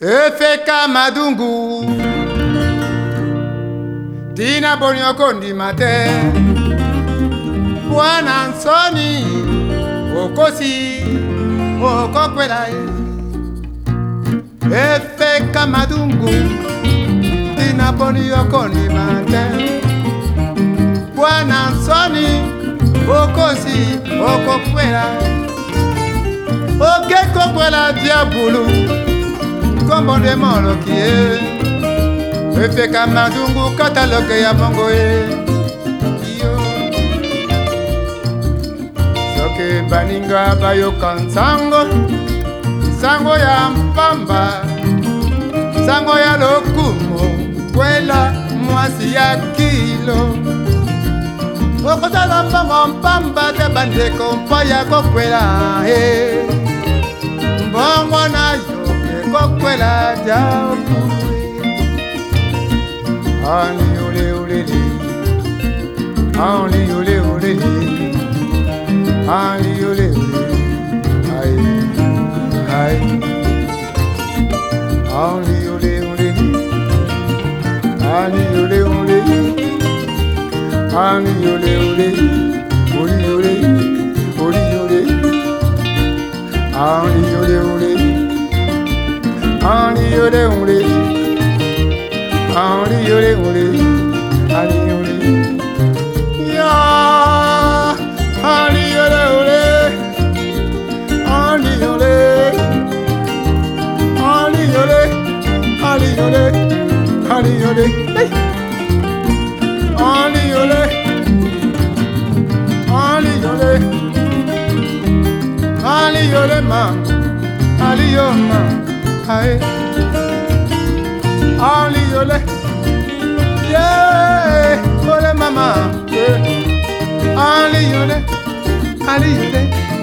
efeka madungu tina bonioko ndima te bwana nsoni okosi okokwela ye efeka madungu tina bonioko ndima te bwana nsoni okosi okokwela okekokwela diabulu nkombo nde moloki ye efeka madungu kata loke ya bongo ye soki baninga bayoka nsango nsango ya mpamba nsango ya lokumu kwela mwasi ya kilo okosala mbongo mpamba te bandeko mpo ya kokwela e hey. ya putri Ani ole ole li Henri yore ure Henri yore ure Henri yore Ya Henri yore ure Henri yore Henri yore Henri yore Henri yore Henri yore Henri yore Henri yore ma Henri yore ma ae ali yole ye ole mama ali yole ali yole